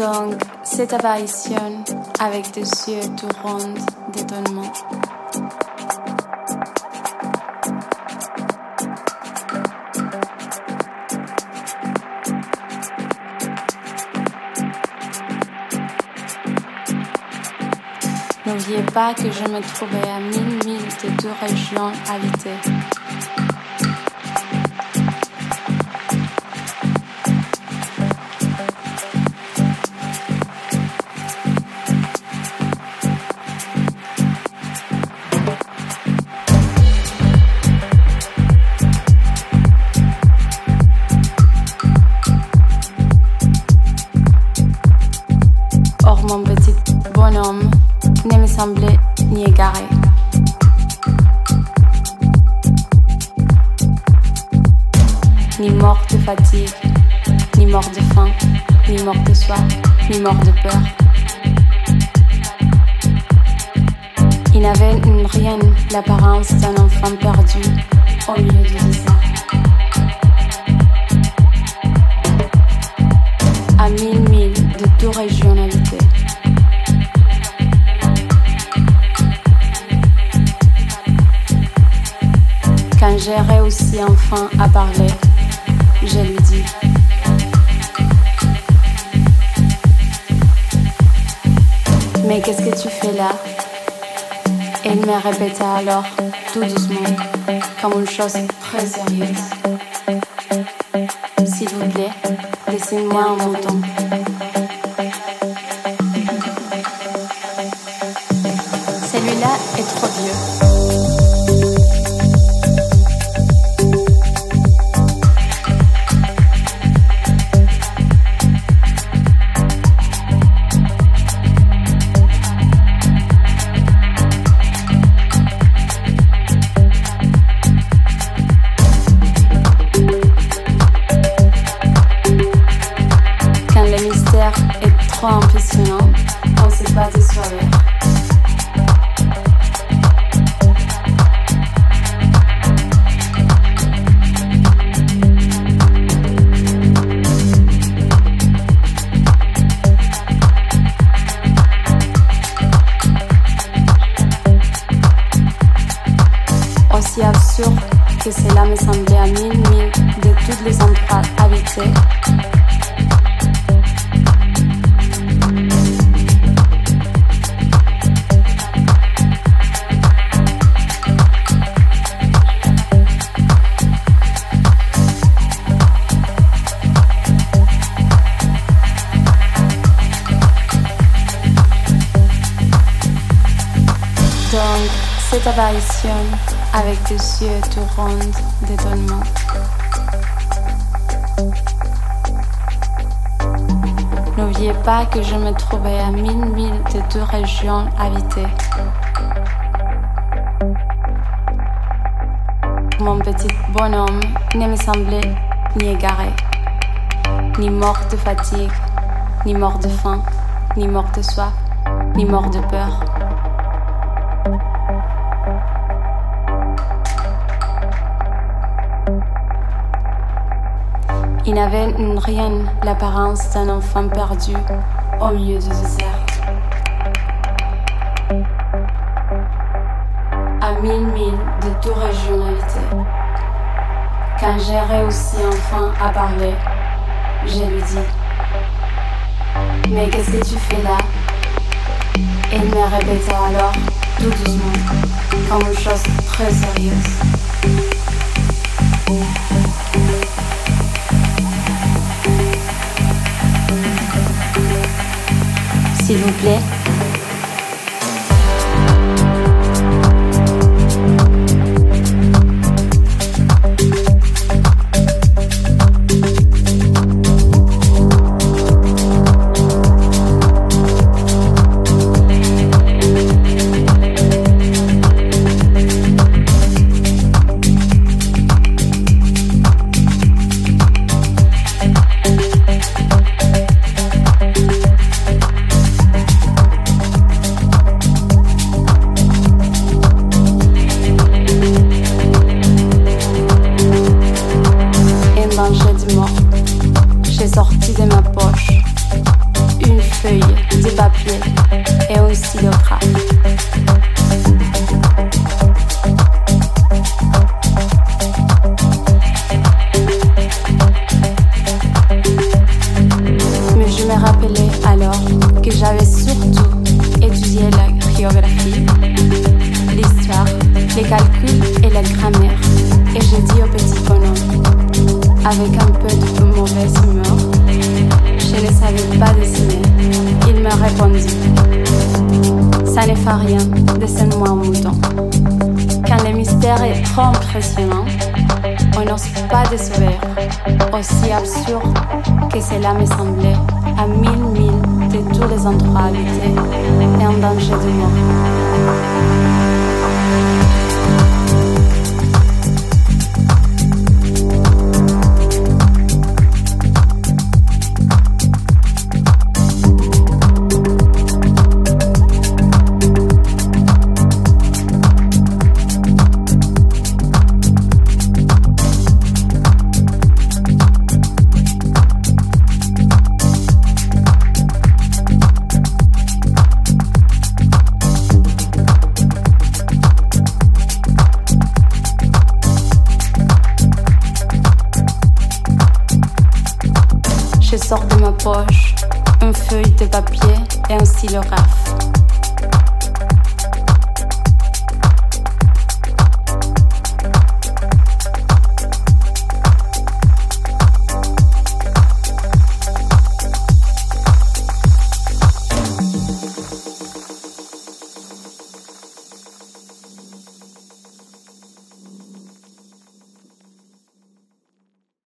Donc, cette apparition avec des yeux tout ronds d'étonnement. N'oubliez pas que je me trouvais à mille milles de deux régions habitées. Ni égaré. Ni mort de fatigue, ni mort de faim, ni mort de soif, ni mort de peur. Il n'avait rien l'apparence d'un enfant perdu au milieu du désert. À mille milles de tout régionalité. J'ai réussi enfin à parler, je lui dis. Mais qu'est-ce que tu fais là? Elle me répéta alors, tout doucement, comme une chose très sérieuse. S'il vous plaît, laissez-moi un montant. Celui-là est trop vieux. que cela me semblait à mille milles de tous les endroits habités. Donc, avec des yeux tout ronds d'étonnement. N'oubliez pas que je me trouvais à mille milles de deux régions habitées. Mon petit bonhomme ne me semblait ni égaré, ni mort de fatigue, ni mort de faim, ni mort de soif, ni mort de peur. Il n'avait rien l'apparence d'un enfant perdu au milieu du désert. À mille milles de toute régionalité. Quand j'ai réussi enfin à parler, je lui dis Mais qu'est-ce que tu fais là? Il me répéta alors, tout doucement, comme une chose très sérieuse. S'il vous plaît sorti de ma poche une feuille de papier et un stylographe. Mais je me rappelais alors que j'avais surtout étudié la géographie, l'histoire, les calculs et la grammaire. Et j'ai dit au petit bonhomme, avec un peu de mauvaise humeur, je ne savais pas dessiner. Il me répondit, ça ne fait rien, dessine-moi un mouton. Quand le mystère est trop impressionnant, on n'ose pas décevoir, aussi absurde que cela me semblait, à mille milles de tous les endroits habités et en danger de mort. Poche une feuille de papier et un stylographe.